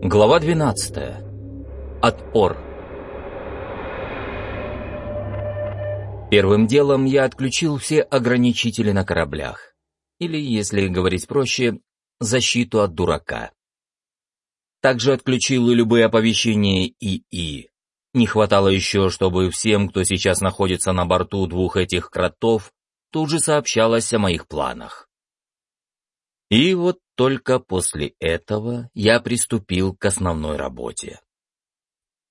Глава 12. Отпор. Первым делом я отключил все ограничители на кораблях. Или, если говорить проще, защиту от дурака. Также отключил и любые оповещения ИИ. Не хватало еще, чтобы всем, кто сейчас находится на борту двух этих кротов, тут же сообщалось о моих планах. И вот только после этого я приступил к основной работе.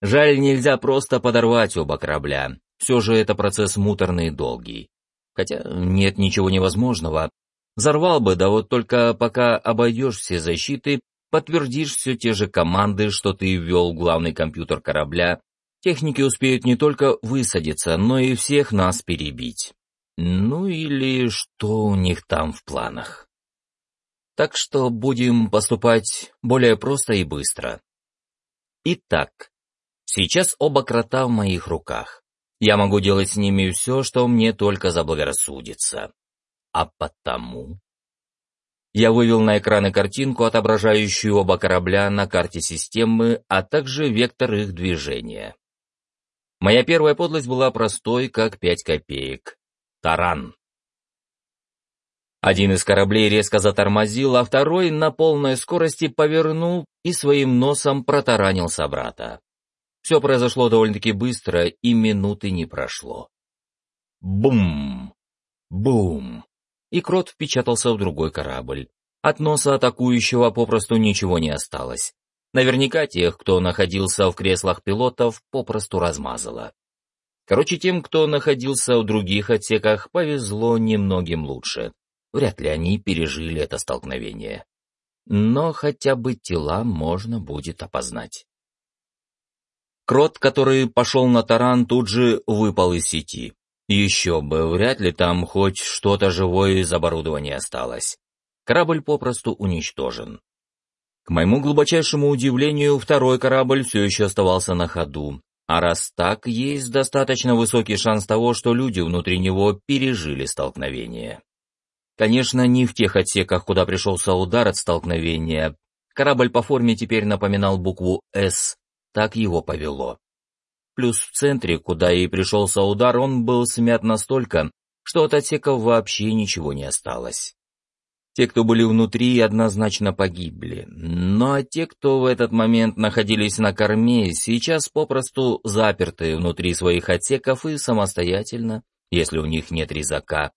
Жаль, нельзя просто подорвать оба корабля. Все же это процесс муторный и долгий. Хотя нет ничего невозможного. Взорвал бы, да вот только пока обойдешь все защиты, подтвердишь все те же команды, что ты ввел в главный компьютер корабля, техники успеют не только высадиться, но и всех нас перебить. Ну или что у них там в планах. Так что будем поступать более просто и быстро. Итак, сейчас оба крота в моих руках. Я могу делать с ними все, что мне только заблагорассудится. А потому... Я вывел на экраны картинку, отображающую оба корабля на карте системы, а также вектор их движения. Моя первая подлость была простой, как пять копеек. Таран. Один из кораблей резко затормозил, а второй на полной скорости повернул и своим носом протаранил собрата. Все произошло довольно-таки быстро, и минуты не прошло. Бум! Бум! И крот впечатался в другой корабль. От носа атакующего попросту ничего не осталось. Наверняка тех, кто находился в креслах пилотов, попросту размазало. Короче, тем, кто находился в других отсеках, повезло немногим лучше. Вряд ли они пережили это столкновение. Но хотя бы тела можно будет опознать. Крот, который пошел на таран, тут же выпал из сети. Еще бы, вряд ли там хоть что-то живое из оборудования осталось. Корабль попросту уничтожен. К моему глубочайшему удивлению, второй корабль все еще оставался на ходу. А раз так, есть достаточно высокий шанс того, что люди внутри него пережили столкновение. Конечно, не в тех отсеках, куда пришелся удар от столкновения. Корабль по форме теперь напоминал букву «С», так его повело. Плюс в центре, куда и пришелся удар, он был смят настолько, что от отсеков вообще ничего не осталось. Те, кто были внутри, однозначно погибли, но а те, кто в этот момент находились на корме, сейчас попросту заперты внутри своих отсеков и самостоятельно, если у них нет резака,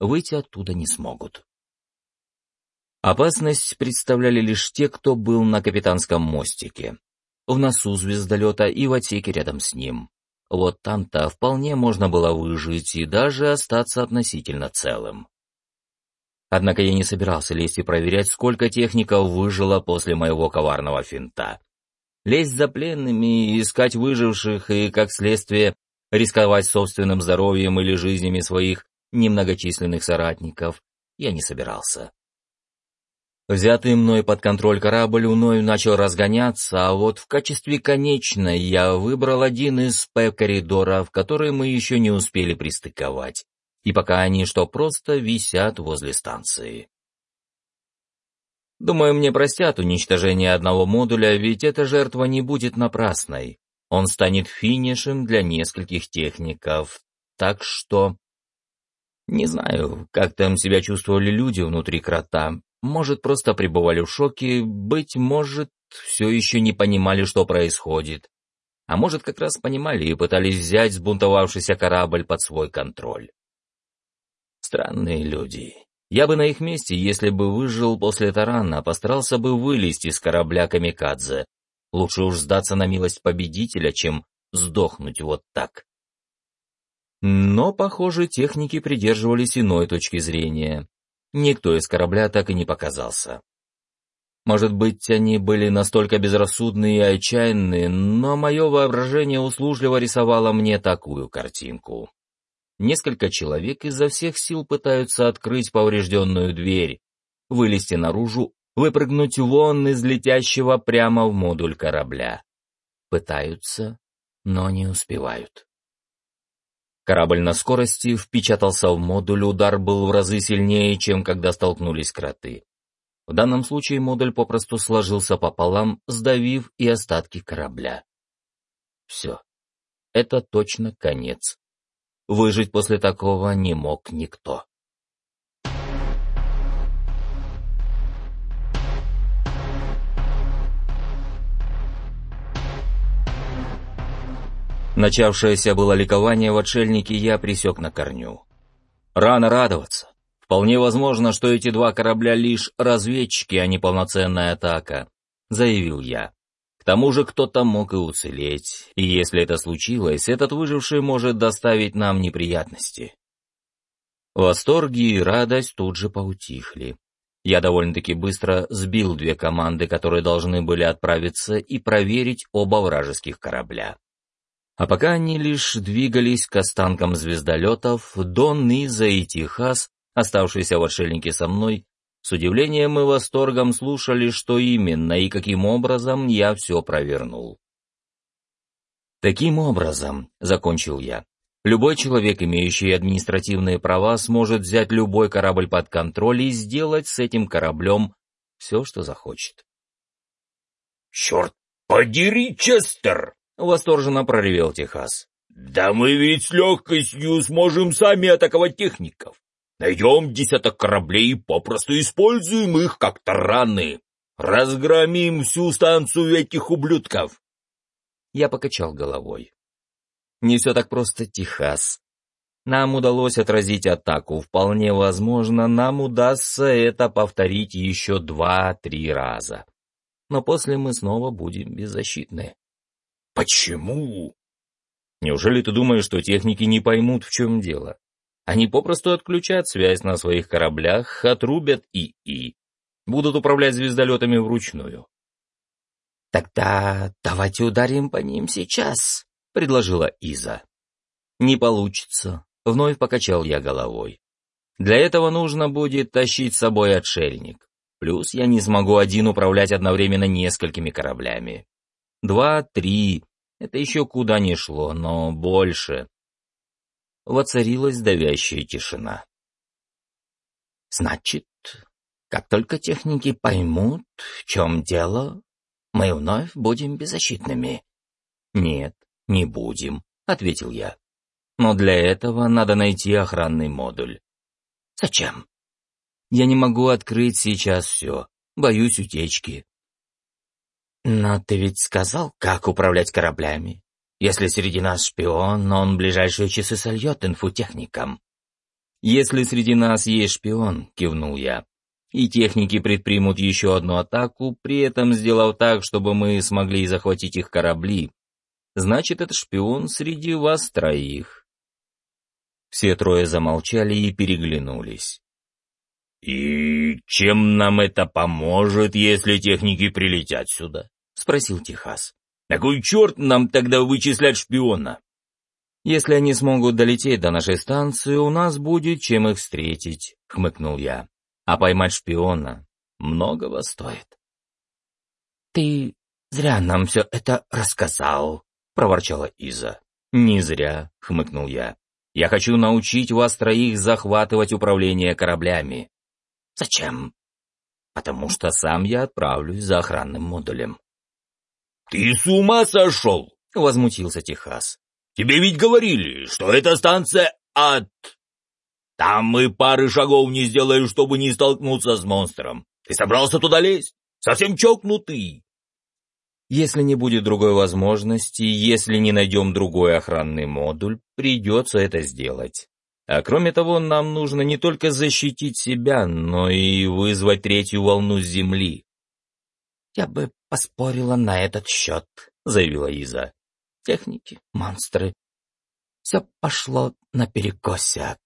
выйти оттуда не смогут. Опасность представляли лишь те, кто был на капитанском мостике, в носу звездолета и в отсеке рядом с ним. Вот там-то вполне можно было выжить и даже остаться относительно целым. Однако я не собирался лезть и проверять, сколько техников выжило после моего коварного финта. Лезть за пленными, искать выживших и, как следствие, рисковать собственным здоровьем или жизнями своих немногочисленных соратников я не собирался. Взятый мной под контроль корабль мною начал разгоняться, а вот в качестве конечной я выбрал один из П-коридоров, который мы еще не успели пристыковать, и пока они что просто висят возле станции. Думаю, мне простят уничтожение одного модуля, ведь эта жертва не будет напрасной. Он станет финишем для нескольких техников, так что... Не знаю, как там себя чувствовали люди внутри крота. Может, просто пребывали в шоке, быть может, все еще не понимали, что происходит. А может, как раз понимали и пытались взять сбунтовавшийся корабль под свой контроль. Странные люди. Я бы на их месте, если бы выжил после тарана, постарался бы вылезти из корабля Камикадзе. Лучше уж сдаться на милость победителя, чем сдохнуть вот так. Но, похоже, техники придерживались иной точки зрения. Никто из корабля так и не показался. Может быть, они были настолько безрассудны и отчаянны, но мое воображение услужливо рисовало мне такую картинку. Несколько человек изо всех сил пытаются открыть поврежденную дверь, вылезти наружу, выпрыгнуть вон из летящего прямо в модуль корабля. Пытаются, но не успевают. Корабль на скорости впечатался в модуль, удар был в разы сильнее, чем когда столкнулись кроты. В данном случае модуль попросту сложился пополам, сдавив и остатки корабля. Все. Это точно конец. Выжить после такого не мог никто. Начавшееся было ликование в отшельнике я присек на корню. Рано радоваться. Вполне возможно, что эти два корабля лишь разведчики, а не полноценная атака, заявил я. К тому же кто-то мог и уцелеть, и если это случилось, этот выживший может доставить нам неприятности. Восторги и радость тут же поутихли. Я довольно-таки быстро сбил две команды, которые должны были отправиться и проверить оба вражеских корабля. А пока они лишь двигались к останкам звездолетов, Дон, Низа и Техас, оставшиеся в отшельнике со мной, с удивлением и восторгом слушали, что именно и каким образом я все провернул. Таким образом, закончил я, любой человек, имеющий административные права, сможет взять любой корабль под контроль и сделать с этим кораблем все, что захочет. «Черт подери, Честер!» — восторженно проревел Техас. «Да мы ведь с легкостью сможем сами атаковать техников. Найдем десяток кораблей и попросту используем их как тараны. Разгромим всю станцию этих ублюдков». Я покачал головой. Не все так просто, Техас. Нам удалось отразить атаку. Вполне возможно, нам удастся это повторить еще два-три раза. Но после мы снова будем беззащитны. Почему? Неужели ты думаешь, что техники не поймут, в чем дело? Они попросту отключат связь на своих кораблях, отрубят ИИ. Будут управлять звездолетами вручную. «Тогда давайте ударим по ним сейчас», — предложила Иза. «Не получится», — вновь покачал я головой. «Для этого нужно будет тащить с собой отшельник. Плюс я не смогу один управлять одновременно несколькими кораблями. Два, три. Это еще куда не шло, но больше. Воцарилась давящая тишина. «Значит, как только техники поймут, в чем дело, мы вновь будем беззащитными?» «Нет, не будем», — ответил я. «Но для этого надо найти охранный модуль». «Зачем?» «Я не могу открыть сейчас все. Боюсь утечки. «Но ты ведь сказал, как управлять кораблями. Если среди нас шпион, он в ближайшие часы сольет инфу техникам». «Если среди нас есть шпион», — кивнул я, «и техники предпримут еще одну атаку, при этом сделав так, чтобы мы смогли захватить их корабли, значит, это шпион среди вас троих». Все трое замолчали и переглянулись. «И чем нам это поможет, если техники прилетят сюда?» — спросил Техас. «На кой черт нам тогда вычислять шпиона?» «Если они смогут долететь до нашей станции, у нас будет чем их встретить», — хмыкнул я. «А поймать шпиона многого стоит». «Ты зря нам все это рассказал», — проворчала Иза. «Не зря», — хмыкнул я. «Я хочу научить вас троих захватывать управление кораблями». «Зачем?» «Потому что сам я отправлюсь за охранным модулем». «Ты с ума сошел?» — возмутился Техас. «Тебе ведь говорили, что эта станция ад. Там мы пары шагов не сделаем, чтобы не столкнуться с монстром. Ты собрался туда лезть? Совсем чокнутый!» Если не будет другой возможности, если не найдем другой охранный модуль, придется это сделать. А кроме того, нам нужно не только защитить себя, но и вызвать третью волну Земли. «Я бы поспорила на этот счет», — заявила Иза. «Техники, монстры. Все пошло наперекосяк.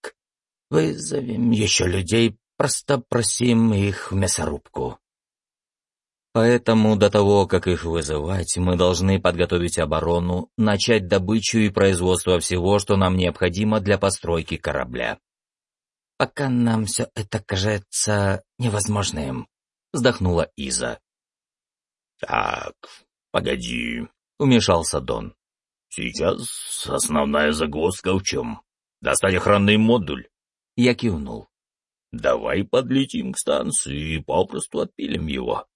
Вызовем еще людей, просто просим их в мясорубку». Поэтому до того, как их вызывать, мы должны подготовить оборону, начать добычу и производство всего, что нам необходимо для постройки корабля. «Пока нам все это кажется невозможным», — вздохнула Иза. «Так, погоди», — умешался Дон. «Сейчас основная загвоздка в чем? Достать охранный модуль». Я кивнул. Давай подлетим к станции и попросту отпилим его.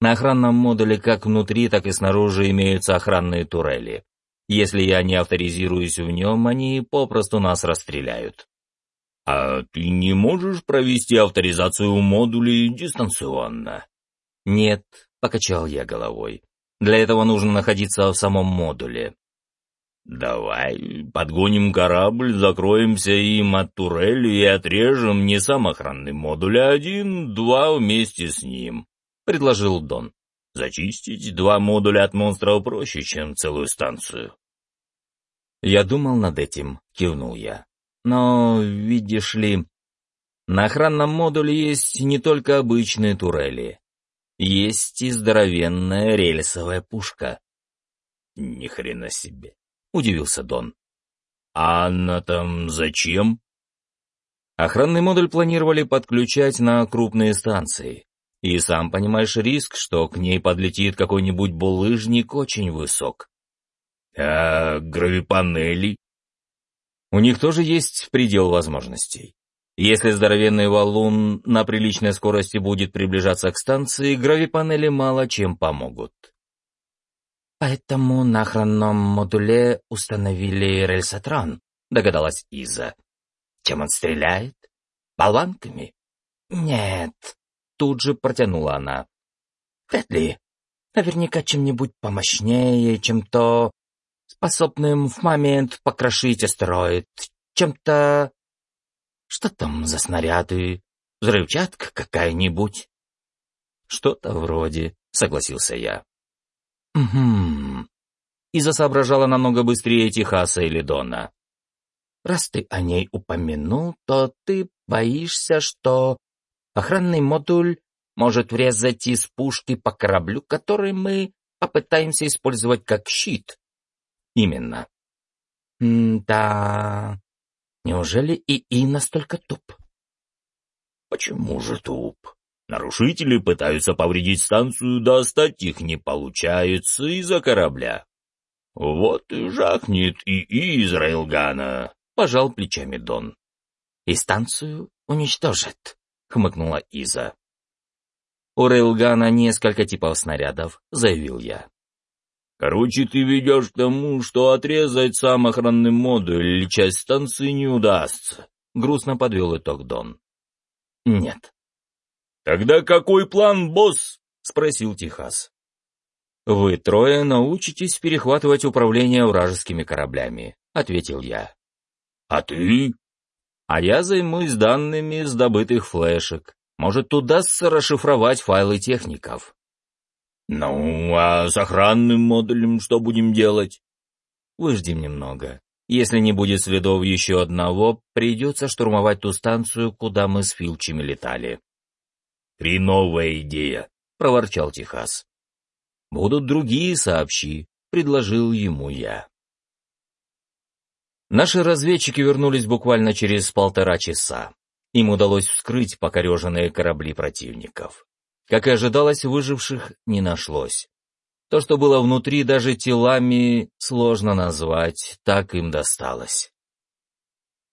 На охранном модуле как внутри, так и снаружи имеются охранные турели. Если я не авторизируюсь в нем, они попросту нас расстреляют. А ты не можешь провести авторизацию модулей дистанционно? Нет, покачал я головой. Для этого нужно находиться в самом модуле. «Давай подгоним корабль, закроемся им от турели и отрежем не сам охранный модуль, а один-два вместе с ним», — предложил Дон. «Зачистить два модуля от монстров проще, чем целую станцию». «Я думал над этим», — кивнул я. «Но, видишь ли, на охранном модуле есть не только обычные турели. Есть и здоровенная рельсовая пушка». «Ни хрена себе!» удивился Дон. «А она там зачем?» Охранный модуль планировали подключать на крупные станции. И сам понимаешь риск, что к ней подлетит какой-нибудь булыжник очень высок. А гравипанели? У них тоже есть предел возможностей. Если здоровенный валун на приличной скорости будет приближаться к станции, гравипанели мало чем помогут. «Поэтому на охранном модуле установили рельсотрон», — догадалась Иза. «Чем он стреляет? Болванками?» «Нет», — тут же протянула она. «Вряд ли. Наверняка чем-нибудь помощнее, чем-то способным в момент покрошить астероид, чем-то... Что там за снаряды? Взрывчатка какая-нибудь?» «Что-то вроде», — согласился я. «Угу». Иза соображала намного быстрее Техаса или Дона. «Раз ты о ней упомянул, то ты боишься, что охранный модуль может врезать из пушки по кораблю, который мы попытаемся использовать как щит». «Именно». «Да... Неужели ИИ настолько туп?» «Почему же туп?» Нарушители пытаются повредить станцию, достать их не получается из-за корабля. Вот и жахнет и из Рейлгана, — пожал плечами Дон. — И станцию уничтожит, — хмыкнула Иза. — У Рейлгана несколько типов снарядов, — заявил я. — Короче, ты ведешь к тому, что отрезать сам охранный модуль или часть станции не удастся, — грустно подвел итог Дон. — Нет, «Тогда какой план, босс?» — спросил Техас. «Вы трое научитесь перехватывать управление вражескими кораблями», — ответил я. «А ты?» «А я займусь данными с добытых флешек. Может, удастся расшифровать файлы техников». «Ну, а с охранным модулем что будем делать?» «Выждем немного. Если не будет следов еще одного, придется штурмовать ту станцию, куда мы с Филчами летали». «Хреновая идея», — проворчал Техас. «Будут другие, сообщи», — предложил ему я. Наши разведчики вернулись буквально через полтора часа. Им удалось вскрыть покореженные корабли противников. Как и ожидалось, выживших не нашлось. То, что было внутри, даже телами сложно назвать, так им досталось.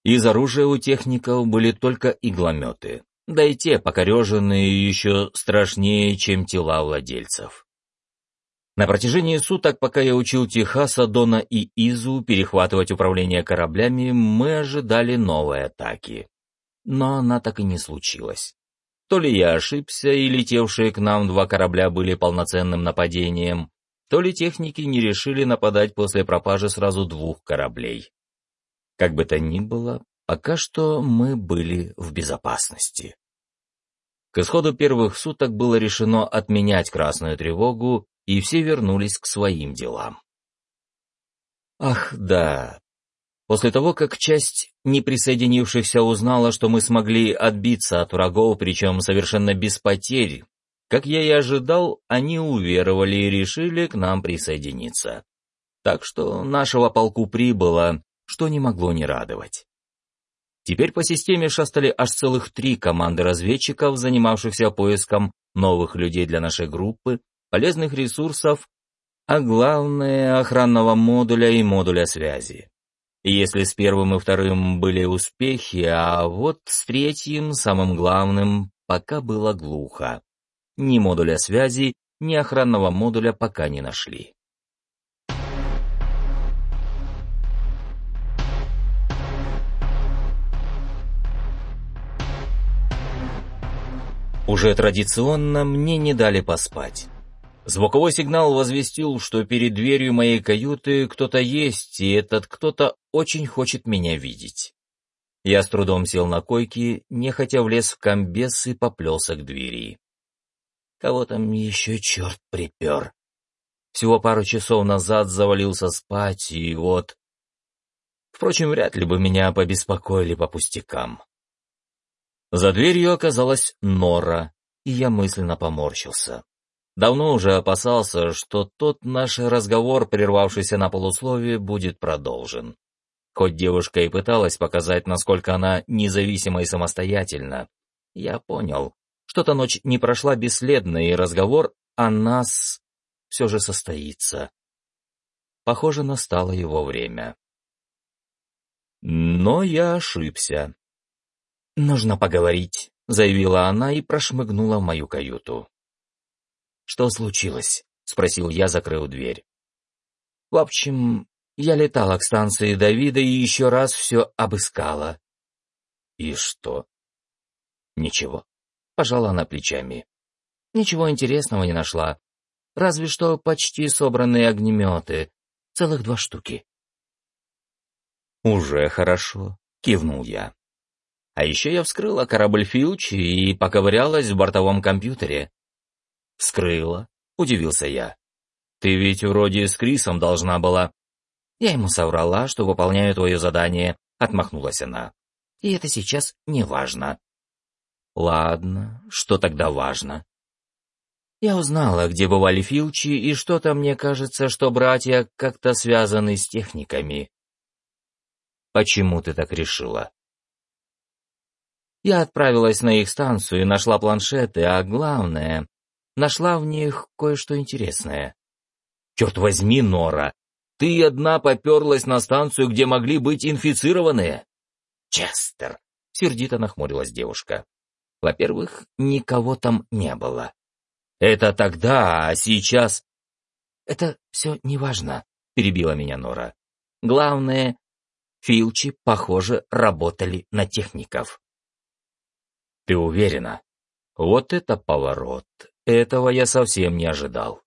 Из оружия у техников были только иглометы да и те покореженные еще страшнее, чем тела владельцев. На протяжении суток, пока я учил Техаса, Дона и Изу перехватывать управление кораблями, мы ожидали новой атаки. Но она так и не случилась. То ли я ошибся, и летевшие к нам два корабля были полноценным нападением, то ли техники не решили нападать после пропажи сразу двух кораблей. Как бы то ни было, Пока что мы были в безопасности. К исходу первых суток было решено отменять красную тревогу, и все вернулись к своим делам. Ах, да. После того, как часть неприсоединившихся узнала, что мы смогли отбиться от врагов, причем совершенно без потерь, как я и ожидал, они уверовали и решили к нам присоединиться. Так что нашего полку прибыло, что не могло не радовать. Теперь по системе шастали аж целых три команды разведчиков, занимавшихся поиском новых людей для нашей группы, полезных ресурсов, а главное — охранного модуля и модуля связи. Если с первым и вторым были успехи, а вот с третьим, самым главным, пока было глухо. Ни модуля связи, ни охранного модуля пока не нашли. Уже традиционно мне не дали поспать. Звуковой сигнал возвестил, что перед дверью моей каюты кто-то есть, и этот кто-то очень хочет меня видеть. Я с трудом сел на койке, нехотя влез в комбез и поплелся к двери. Кого там еще черт припер? Всего пару часов назад завалился спать, и вот... Впрочем, вряд ли бы меня побеспокоили по пустякам. За дверью оказалась нора, и я мысленно поморщился. Давно уже опасался, что тот наш разговор, прервавшийся на полусловие, будет продолжен. Хоть девушка и пыталась показать, насколько она независима и самостоятельна, я понял, что-то ночь не прошла бесследно, и разговор о нас все же состоится. Похоже, настало его время. Но я ошибся. «Нужно поговорить», — заявила она и прошмыгнула в мою каюту. «Что случилось?» — спросил я, закрыв дверь. «В общем, я летала к станции Давида и еще раз все обыскала». «И что?» «Ничего», — пожала она плечами. «Ничего интересного не нашла. Разве что почти собранные огнеметы. Целых два штуки». «Уже хорошо», — кивнул я. А еще я вскрыла корабль Филч и поковырялась в бортовом компьютере. «Вскрыла?» — удивился я. «Ты ведь вроде с Крисом должна была...» Я ему соврала, что выполняю твое задание, — отмахнулась она. И это сейчас не важно. Ладно, что тогда важно? Я узнала, где бывали Филчи, и что-то мне кажется, что братья как-то связаны с техниками. Почему ты так решила? Я отправилась на их станцию и нашла планшеты, а главное, нашла в них кое-что интересное. Черт возьми, Нора, ты одна поперлась на станцию, где могли быть инфицированные? Честер, сердито нахмурилась девушка. Во-первых, никого там не было. Это тогда, а сейчас... Это все неважно, перебила меня Нора. Главное, Филчи, похоже, работали на техников. Ты уверена? Вот это поворот. Этого я совсем не ожидал.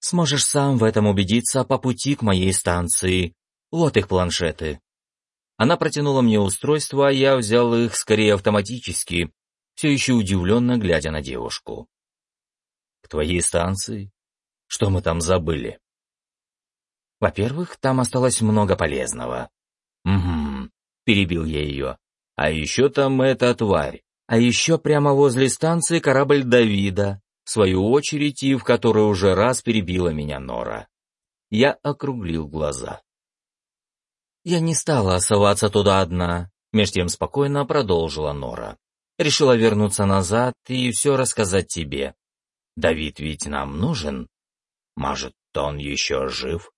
Сможешь сам в этом убедиться по пути к моей станции. Вот их планшеты. Она протянула мне устройство, а я взял их скорее автоматически, все еще удивленно глядя на девушку. К твоей станции? Что мы там забыли? Во-первых, там осталось много полезного. Угу, перебил я ее. А еще там эта тварь. А еще прямо возле станции корабль Давида, в свою очередь и в которой уже раз перебила меня Нора. Я округлил глаза. Я не стала соваться туда одна, меж тем спокойно продолжила Нора. Решила вернуться назад и все рассказать тебе. Давид ведь нам нужен. Может, он еще жив?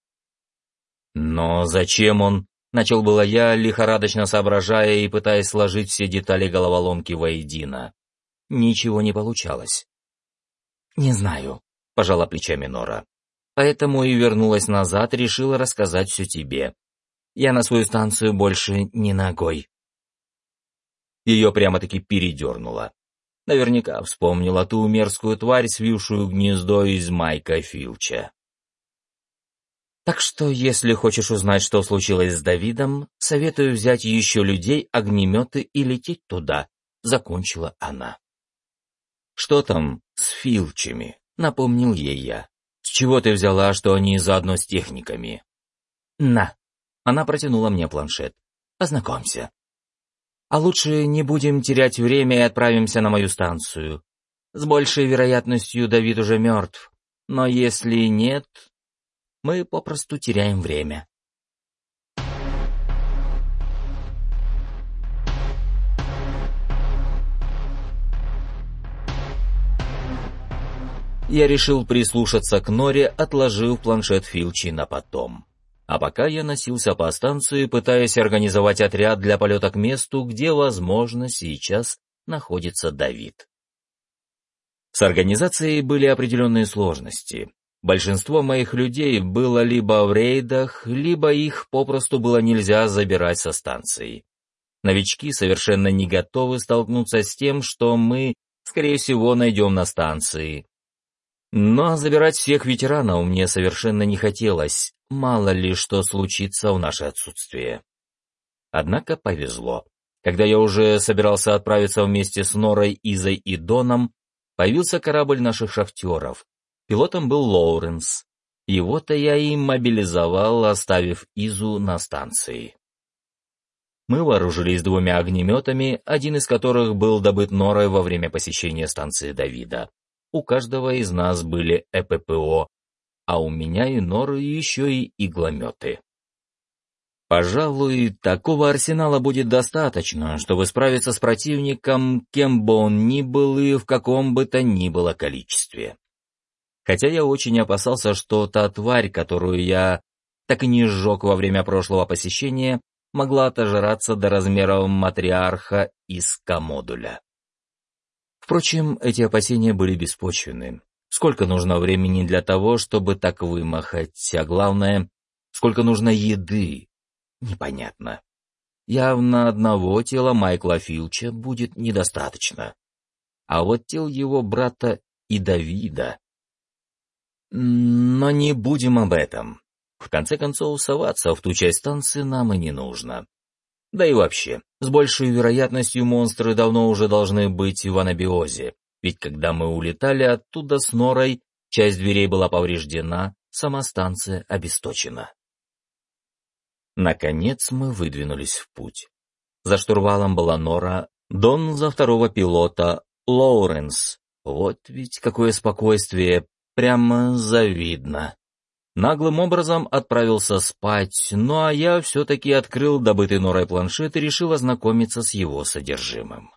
Но зачем он? Начал было я, лихорадочно соображая и пытаясь сложить все детали головоломки воедино. Ничего не получалось. «Не знаю», — пожала плечами Нора. «Поэтому и вернулась назад, решила рассказать все тебе. Я на свою станцию больше не ногой». Ее прямо-таки передернуло. Наверняка вспомнила ту мерзкую тварь, свившую гнездо из Майка Филча. Так что, если хочешь узнать, что случилось с Давидом, советую взять еще людей, огнеметы и лететь туда», — закончила она. «Что там с Филчами?» — напомнил ей я. «С чего ты взяла, что они заодно с техниками?» «На!» — она протянула мне планшет. «Познакомься. А лучше не будем терять время и отправимся на мою станцию. С большей вероятностью Давид уже мертв, но если нет, мы попросту теряем время. Я решил прислушаться к Норе, отложив планшет Филчи на потом. А пока я носился по станции, пытаясь организовать отряд для полета к месту, где, возможно, сейчас находится Давид. С организацией были определенные сложности. Большинство моих людей было либо в рейдах, либо их попросту было нельзя забирать со станции. Новички совершенно не готовы столкнуться с тем, что мы, скорее всего, найдем на станции. Но забирать всех ветеранов мне совершенно не хотелось, мало ли что случится в наше отсутствие. Однако повезло. Когда я уже собирался отправиться вместе с Норой, Изой и Доном, появился корабль наших шахтеров. Пилотом был Лоуренс. Его-то я и мобилизовал, оставив Изу на станции. Мы вооружились двумя огнеметами, один из которых был добыт Норой во время посещения станции Давида. У каждого из нас были ЭППО, а у меня и Норы еще и иглометы. Пожалуй, такого арсенала будет достаточно, чтобы справиться с противником, кем бы он ни был и в каком бы то ни было количестве. Хотя я очень опасался, что та тварь, которую я так и не сжег во время прошлого посещения, могла отожраться до размеров матриарха из комодуля. Впрочем, эти опасения были беспочвенны. Сколько нужно времени для того, чтобы так вымахать, а главное, сколько нужно еды, непонятно. Явно одного тела Майкла Филча будет недостаточно. А вот тел его брата и Давида... Но не будем об этом. В конце концов, соваться в ту часть станции нам и не нужно. Да и вообще, с большей вероятностью монстры давно уже должны быть в анабиозе, ведь когда мы улетали оттуда с норой, часть дверей была повреждена, сама станция обесточена. Наконец мы выдвинулись в путь. За штурвалом была Нора, Дон за второго пилота, Лоуренс. Вот ведь какое спокойствие, прямо завидно наглым образом отправился спать, ну а я все-таки открыл добытый Норой планшет и решил ознакомиться с его содержимым.